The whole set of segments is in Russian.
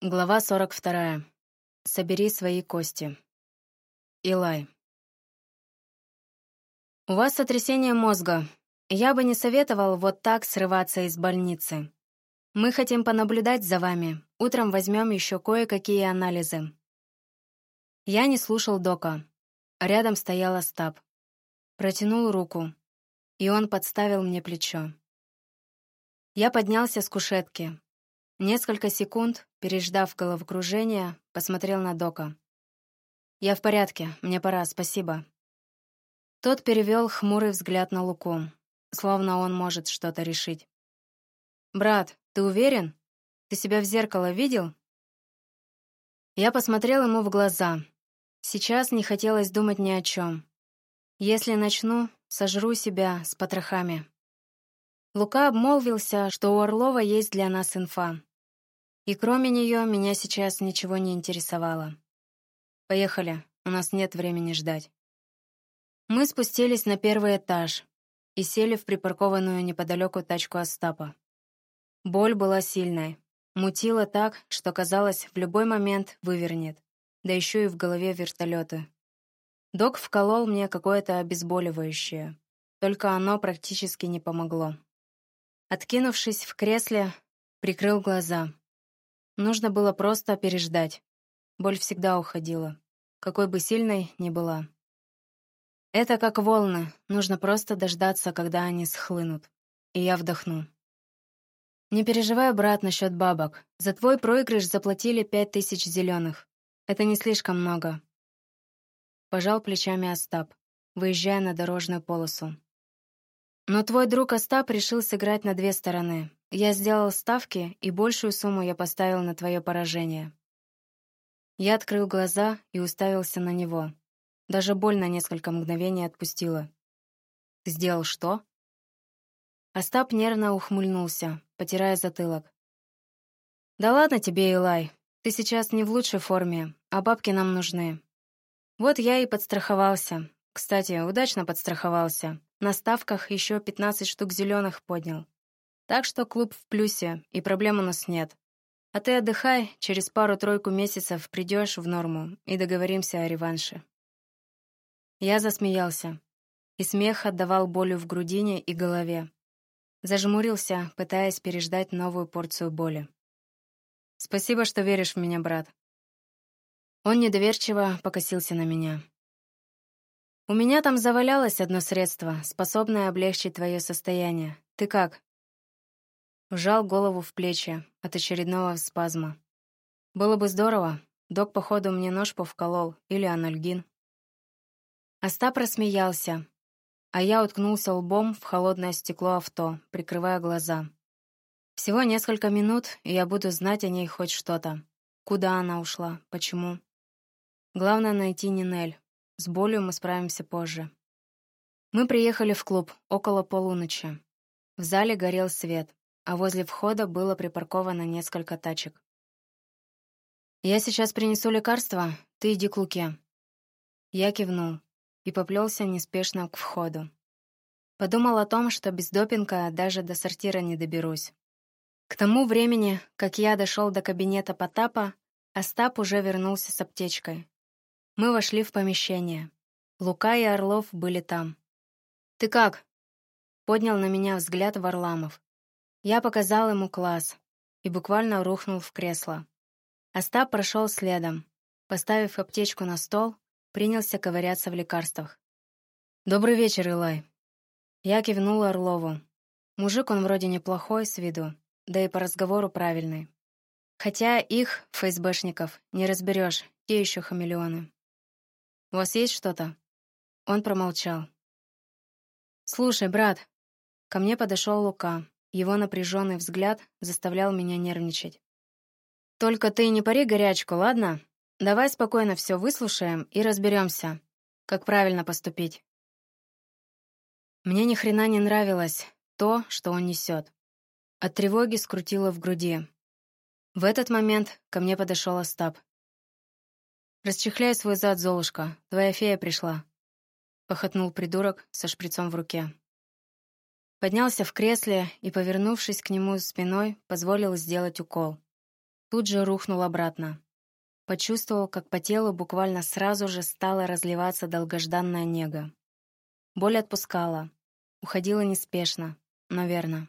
Глава 42. Собери свои кости. Илай. У вас сотрясение мозга. Я бы не советовал вот так срываться из больницы. Мы хотим понаблюдать за вами. Утром возьмем еще кое-какие анализы. Я не слушал Дока. Рядом стоял Остап. Протянул руку, и он подставил мне плечо. Я поднялся с кушетки, Несколько секунд, переждав головокружение, посмотрел на Дока. «Я в порядке, мне пора, спасибо». Тот перевел хмурый взгляд на Луку, словно он может что-то решить. «Брат, ты уверен? Ты себя в зеркало видел?» Я посмотрел ему в глаза. Сейчас не хотелось думать ни о чем. Если начну, сожру себя с потрохами. Лука обмолвился, что у Орлова есть для нас инфа. И кроме нее меня сейчас ничего не интересовало. «Поехали, у нас нет времени ждать». Мы спустились на первый этаж и сели в припаркованную неподалеку тачку Остапа. Боль была сильной, мутила так, что казалось, в любой момент вывернет, да еще и в голове вертолеты. Док вколол мне какое-то обезболивающее, только оно практически не помогло. Откинувшись в кресле, прикрыл глаза. Нужно было просто переждать. Боль всегда уходила, какой бы сильной ни была. Это как волны, нужно просто дождаться, когда они схлынут. И я вдохну. Не переживай, брат, насчет бабок. За твой проигрыш заплатили пять тысяч зеленых. Это не слишком много. Пожал плечами Остап, выезжая на дорожную полосу. Но твой друг Остап решил сыграть на две стороны. Я сделал ставки, и большую сумму я поставил на твое поражение. Я открыл глаза и уставился на него. Даже боль на несколько мгновений отпустила. «Ты сделал что?» Остап нервно ухмыльнулся, потирая затылок. «Да ладно тебе, Илай. Ты сейчас не в лучшей форме, а бабки нам нужны. Вот я и подстраховался. Кстати, удачно подстраховался. На ставках еще 15 штук зеленых поднял. Так что клуб в плюсе, и проблем у нас нет. А ты отдыхай, через пару-тройку месяцев придешь в норму и договоримся о реванше. Я засмеялся, и смех отдавал болью в грудине и голове. Зажмурился, пытаясь переждать новую порцию боли. «Спасибо, что веришь в меня, брат». Он недоверчиво покосился на меня. «У меня там завалялось одно средство, способное облегчить твое состояние. Ты как?» Вжал голову в плечи от очередного спазма. Было бы здорово. Док, походу, мне нож повколол или анальгин. Остап рассмеялся, а я уткнулся лбом в холодное стекло авто, прикрывая глаза. Всего несколько минут, и я буду знать о ней хоть что-то. Куда она ушла, почему. Главное — найти Нинель. С болью мы справимся позже. Мы приехали в клуб около полуночи. В зале горел свет а возле входа было припарковано несколько тачек. «Я сейчас принесу лекарство, ты иди к Луке». Я кивнул и поплелся неспешно к входу. Подумал о том, что без допинга даже до сортира не доберусь. К тому времени, как я дошел до кабинета Потапа, Остап уже вернулся с аптечкой. Мы вошли в помещение. Лука и Орлов были там. «Ты как?» — поднял на меня взгляд Варламов. Я показал ему класс и буквально рухнул в кресло. Остап прошел следом. Поставив аптечку на стол, принялся ковыряться в лекарствах. «Добрый вечер, Илай». Я кивнул Орлову. Мужик он вроде неплохой с виду, да и по разговору правильный. Хотя их, ФСБшников, не разберешь, те еще хамелеоны. «У вас есть что-то?» Он промолчал. «Слушай, брат». Ко мне подошел Лука, его напряженный взгляд заставлял меня нервничать. «Только ты не пари горячку, ладно? Давай спокойно все выслушаем и разберемся, как правильно поступить». Мне ни хрена не нравилось то, что он несет. От тревоги скрутило в груди. В этот момент ко мне подошел Остап. «Расчехляй свой зад, Золушка, твоя фея пришла», — похотнул придурок со шприцом в руке. Поднялся в кресле и, повернувшись к нему спиной, позволил сделать укол. тут же рухнул обратно. Почувствовал, как по телу буквально сразу же стала разливаться долгожданная нега. Боль отпускала. Уходила неспешно, но.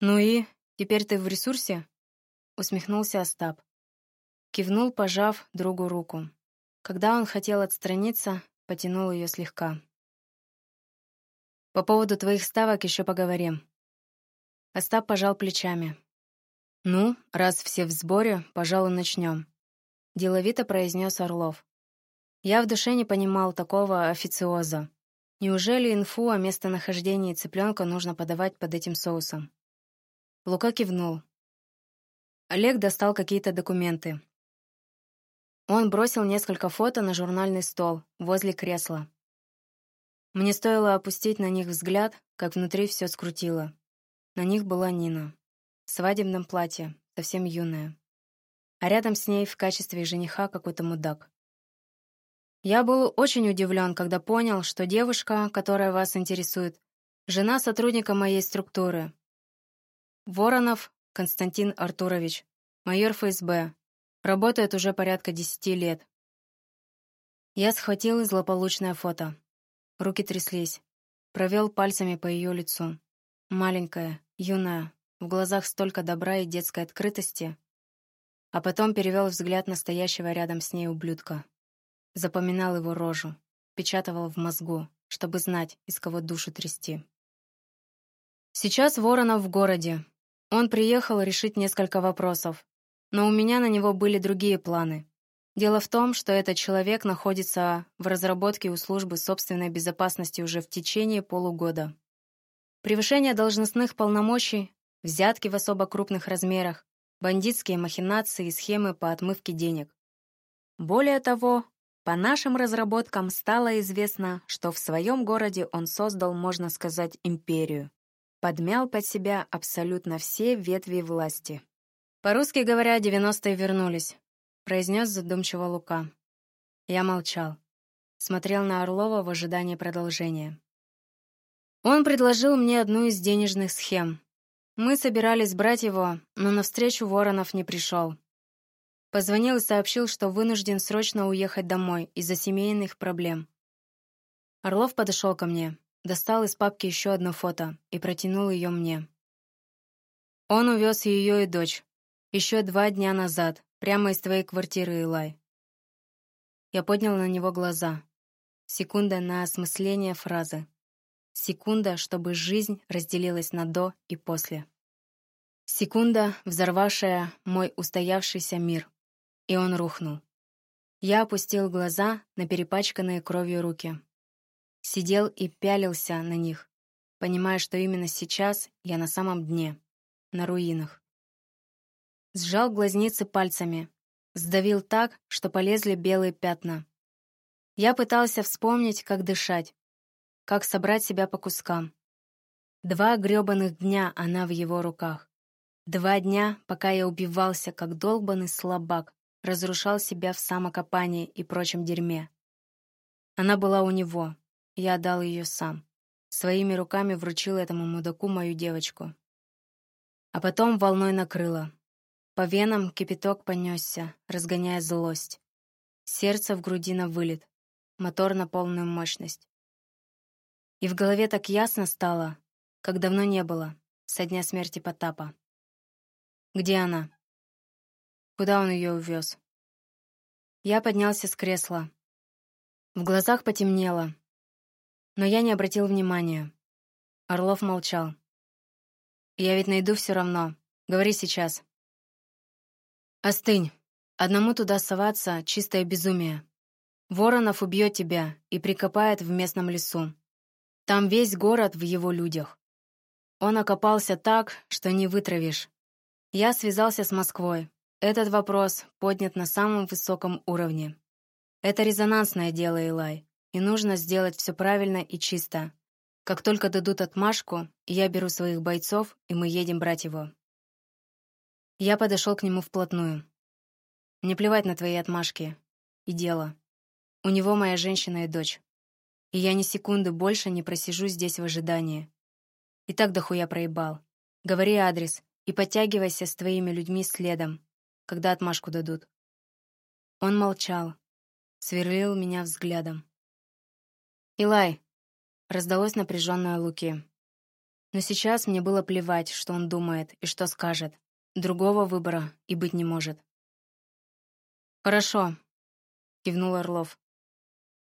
«Ну и? Теперь ты в ресурсе?» Усмехнулся Остап. Кивнул, пожав другу руку. Когда он хотел отстраниться, потянул ее слегка. «По поводу твоих ставок еще поговорим». Остап пожал плечами. «Ну, раз все в сборе, пожалуй, начнем», — деловито произнес Орлов. Я в душе не понимал такого официоза. Неужели инфу о местонахождении цыпленка нужно подавать под этим соусом? Лука кивнул. Олег достал какие-то документы. Он бросил несколько фото на журнальный стол возле кресла. Мне стоило опустить на них взгляд, как внутри все скрутило. На них была Нина. В свадебном платье, совсем юная. А рядом с ней в качестве жениха какой-то мудак. Я был очень удивлен, когда понял, что девушка, которая вас интересует, жена сотрудника моей структуры. Воронов Константин Артурович, майор ФСБ. Работает уже порядка десяти лет. Я схватил злополучное фото. Руки тряслись. Провел пальцами по ее лицу. Маленькая, юная, в глазах столько добра и детской открытости. А потом перевел взгляд настоящего рядом с ней ублюдка. Запоминал его рожу, печатывал в мозгу, чтобы знать, из кого душу трясти. Сейчас Воронов в городе. Он приехал решить несколько вопросов, но у меня на него были другие планы. Дело в том, что этот человек находится в разработке у службы собственной безопасности уже в течение полугода. Превышение должностных полномочий, взятки в особо крупных размерах, бандитские махинации и схемы по отмывке денег. Более того, по нашим разработкам стало известно, что в своем городе он создал, можно сказать, империю. Подмял под себя абсолютно все ветви власти. «По-русски говоря, 90-е вернулись», — произнес задумчиво Лука. Я молчал. Смотрел на Орлова в ожидании продолжения. Он предложил мне одну из денежных схем. Мы собирались брать его, но навстречу Воронов не пришел. Позвонил и сообщил, что вынужден срочно уехать домой из-за семейных проблем. Орлов подошел ко мне, достал из папки еще одно фото и протянул ее мне. Он увез ее и дочь. Еще два дня назад, прямо из твоей квартиры, Илай. Я поднял на него глаза. Секунда на осмысление фразы. Секунда, чтобы жизнь разделилась на «до» и «после». Секунда, взорвавшая мой устоявшийся мир и он рухнул. Я опустил глаза на перепачканные кровью руки. Сидел и пялился на них, понимая, что именно сейчас я на самом дне, на руинах. Сжал глазницы пальцами, сдавил так, что полезли белые пятна. Я пытался вспомнить, как дышать, как собрать себя по кускам. Два грёбаных дня она в его руках. Два дня, пока я убивался, как долбанный слабак, разрушал себя в самокопании и прочем дерьме. Она была у него, я отдал ее сам. Своими руками вручил этому мудаку мою девочку. А потом волной накрыло. По венам кипяток понесся, разгоняя злость. Сердце в груди на вылет, мотор на полную мощность. И в голове так ясно стало, как давно не было, со дня смерти Потапа. Где она? Куда он ее увез? Я поднялся с кресла. В глазах потемнело. Но я не обратил внимания. Орлов молчал. «Я ведь найду все равно. Говори сейчас». «Остынь. Одному туда соваться — чистое безумие. Воронов убьет тебя и прикопает в местном лесу. Там весь город в его людях. Он окопался так, что не вытравишь. Я связался с Москвой. Этот вопрос поднят на самом высоком уровне. Это резонансное дело, Илай, и нужно сделать все правильно и чисто. Как только дадут отмашку, я беру своих бойцов, и мы едем брать его. Я подошел к нему вплотную. Не плевать на твои отмашки. И дело. У него моя женщина и дочь. И я ни секунды больше не просижу здесь в ожидании. И так дохуя проебал. Говори адрес, и подтягивайся с твоими людьми следом, когда отмашку дадут». Он молчал, сверлил меня взглядом. «Илай!» — раздалось напряженное Луки. Но сейчас мне было плевать, что он думает и что скажет. Другого выбора и быть не может. «Хорошо», — кивнул Орлов.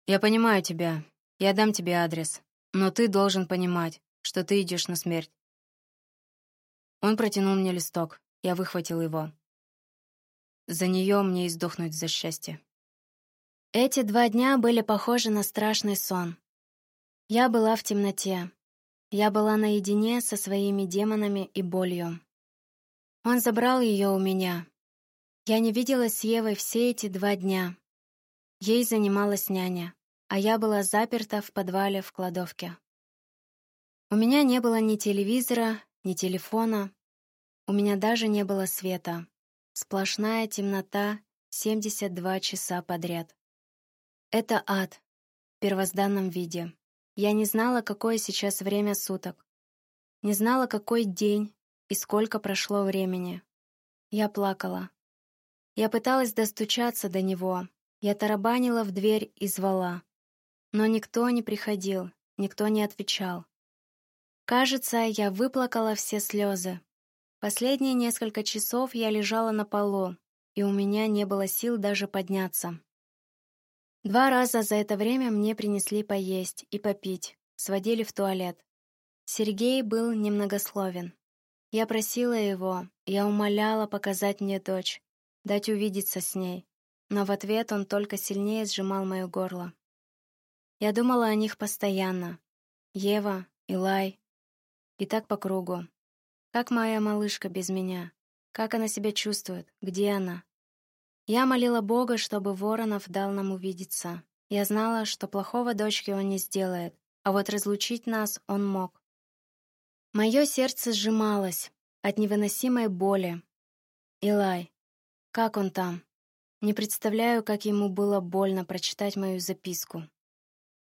«Я понимаю тебя. Я дам тебе адрес. Но ты должен понимать, что ты идешь на смерть». Он протянул мне листок. Я выхватил его. За нее мне и сдохнуть за счастье. Эти два дня были похожи на страшный сон. Я была в темноте. Я была наедине со своими демонами и болью. Он забрал ее у меня, я не виделась с Евой все эти два дня. Ей занималась няня, а я была заперта в подвале в кладовке. У меня не было ни телевизора, ни телефона. У меня даже не было света. Сплошная темнота 72 часа подряд. Это ад в первозданном виде. Я не знала, какое сейчас время суток. Не знала, какой день и сколько прошло времени. Я плакала. Я пыталась достучаться до него. Я тарабанила в дверь и звала. Но никто не приходил, никто не отвечал. Кажется, я выплакала все слезы. Последние несколько часов я лежала на полу, и у меня не было сил даже подняться. Два раза за это время мне принесли поесть и попить, сводили в туалет. Сергей был немногословен. Я просила его, я умоляла показать мне дочь дать увидеться с ней, но в ответ он только сильнее сжимал мое горло. Я думала о них постоянно. Ева, Илай. И так по кругу. Как моя малышка без меня? Как она себя чувствует? Где она? Я молила Бога, чтобы Воронов дал нам увидеться. Я знала, что плохого дочке он не сделает, а вот разлучить нас он мог. Мое сердце сжималось от невыносимой боли. Илай, как он там? Не представляю, как ему было больно прочитать мою записку.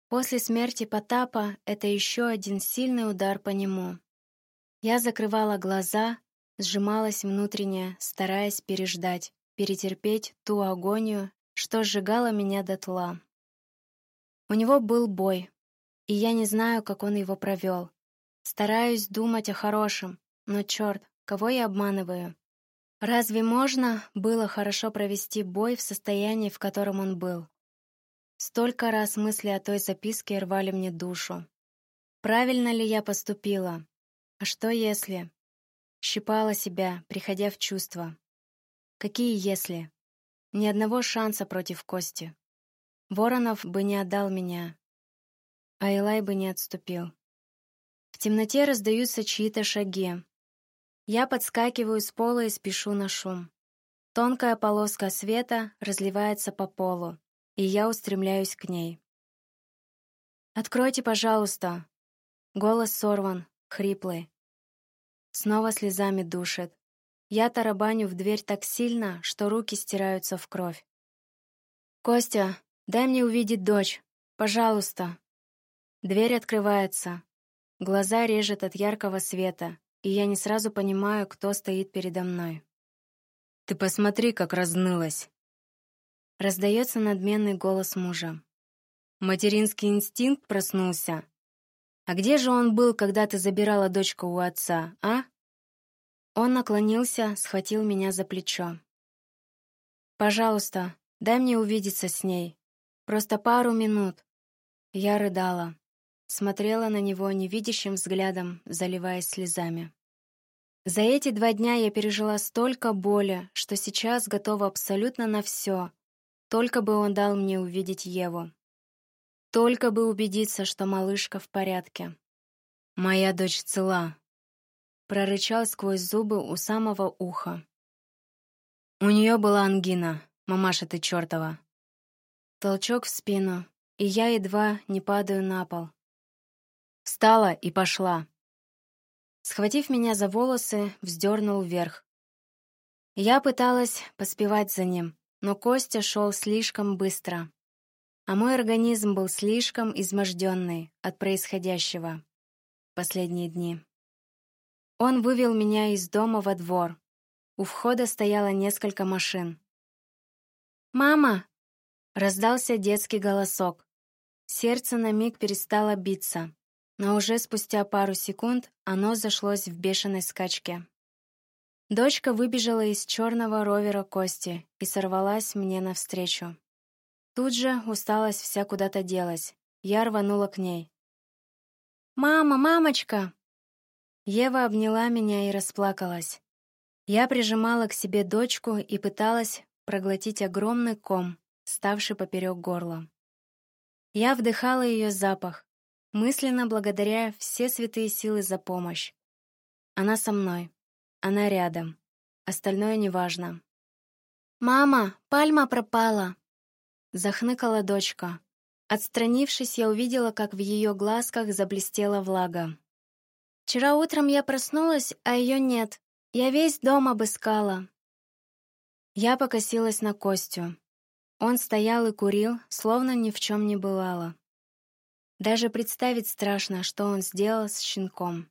После смерти Потапа это еще один сильный удар по нему. Я закрывала глаза, сжималась внутренне, стараясь переждать, перетерпеть ту агонию, что сжигала меня дотла. У него был бой, и я не знаю, как он его провел. Стараюсь думать о хорошем, но черт, кого я обманываю? Разве можно было хорошо провести бой в состоянии, в котором он был? Столько раз мысли о той записке рвали мне душу. Правильно ли я поступила? А что если? Щипала себя, приходя в чувство. Какие если? Ни одного шанса против Кости. Воронов бы не отдал меня, а Элай бы не отступил. Темноте раздаются чьи-то шаги. Я подскакиваю с пола и спешу на шум. Тонкая полоска света разливается по полу, и я устремляюсь к ней. «Откройте, пожалуйста!» Голос сорван, хриплый. Снова слезами душит. Я тарабаню в дверь так сильно, что руки стираются в кровь. «Костя, дай мне увидеть дочь. Пожалуйста!» Дверь открывается. Глаза режет от яркого света, и я не сразу понимаю, кто стоит передо мной. «Ты посмотри, как разнылась!» Раздается надменный голос мужа. «Материнский инстинкт проснулся. А где же он был, когда ты забирала дочку у отца, а?» Он наклонился, схватил меня за плечо. «Пожалуйста, дай мне увидеться с ней. Просто пару минут». Я рыдала смотрела на него невидящим взглядом, заливаясь слезами. За эти два дня я пережила столько боли, что сейчас готова абсолютно на все, только бы он дал мне увидеть Еву. Только бы убедиться, что малышка в порядке. «Моя дочь цела», — прорычал сквозь зубы у самого уха. «У нее была ангина, мамаша ты чертова». Толчок в спину, и я едва не падаю на пол. Встала и пошла. Схватив меня за волосы, вздернул вверх. Я пыталась поспевать за ним, но Костя шел слишком быстро, а мой организм был слишком изможденный от происходящего последние дни. Он вывел меня из дома во двор. У входа стояло несколько машин. «Мама!» — раздался детский голосок. Сердце на миг перестало биться, но уже спустя пару секунд оно зашлось в бешеной скачке. Дочка выбежала из черного ровера Кости и сорвалась мне навстречу. Тут же усталость вся куда-то делась. Я рванула к ней. «Мама, мамочка!» Ева обняла меня и расплакалась. Я прижимала к себе дочку и пыталась проглотить огромный ком, ставший поперек горла. Я вдыхала ее запах, мысленно благодаря все святые силы за помощь. Она со мной. Она рядом. Остальное неважно. «Мама, пальма пропала!» Захныкала дочка. Отстранившись, я увидела, как в ее глазках заблестела влага. «Вчера утром я проснулась, а ее нет. Я весь дом обыскала». Я покосилась на Костю. Он стоял и курил, словно ни в чем не бывало. Даже представить страшно, что он сделал с щенком.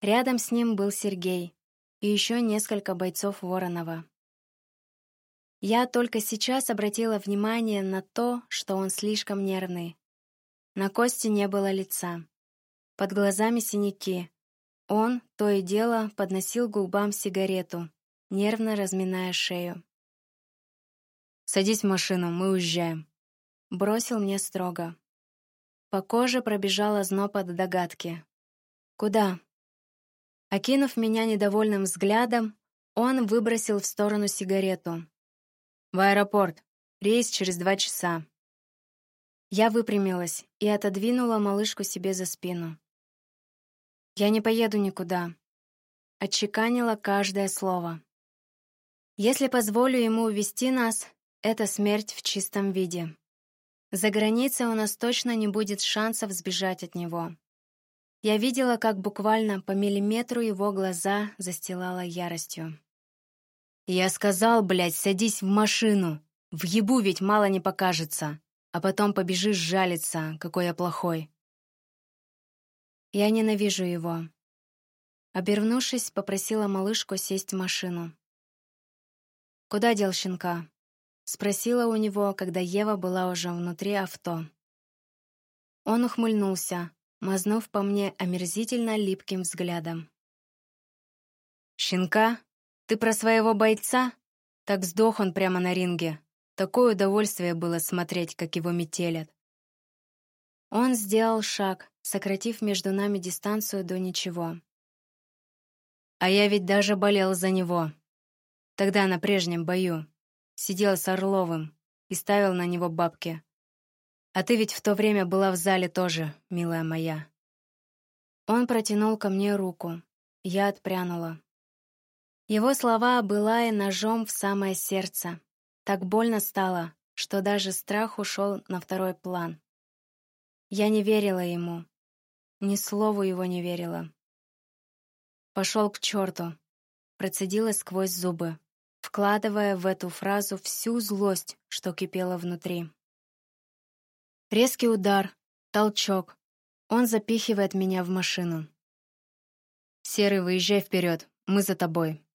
Рядом с ним был Сергей и еще несколько бойцов Воронова. Я только сейчас обратила внимание на то, что он слишком нервный. На Косте не было лица. Под глазами синяки. Он, то и дело, подносил губам сигарету, нервно разминая шею. «Садись в машину, мы уезжаем», — бросил мне строго. По коже пробежала зноб от догадки. «Куда?» Окинув меня недовольным взглядом, он выбросил в сторону сигарету. «В аэропорт. Рейс через два часа». Я выпрямилась и отодвинула малышку себе за спину. «Я не поеду никуда», — отчеканила каждое слово. «Если позволю ему увести нас, это смерть в чистом виде. За границей у нас точно не будет шансов сбежать от него. Я видела, как буквально по миллиметру его глаза застилала яростью. «Я сказал, блядь, садись в машину. В ебу ведь мало не покажется. А потом побежишь жалиться, какой я плохой». Я ненавижу его. Обернувшись, попросила малышку сесть в машину. «Куда дел щенка?» Спросила у него, когда Ева была уже внутри авто. Он ухмыльнулся, мазнув по мне омерзительно липким взглядом. «Щенка? Ты про своего бойца? Так сдох он прямо на ринге. Такое удовольствие было смотреть, как его метелят». Он сделал шаг, сократив между нами дистанцию до ничего. А я ведь даже болел за него. Тогда на прежнем бою. Сидел с Орловым и ставил на него бабки. А ты ведь в то время была в зале тоже, милая моя. Он протянул ко мне руку. Я отпрянула. Его слова была и ножом в самое сердце. Так больно стало, что даже страх ушел на второй план. Я не верила ему. Ни слову его не верила. Пошел к черту. Процедила сквозь зубы вкладывая в эту фразу всю злость, что кипела внутри. Резкий удар, толчок. Он запихивает меня в машину. «Серый, выезжай вперед, мы за тобой».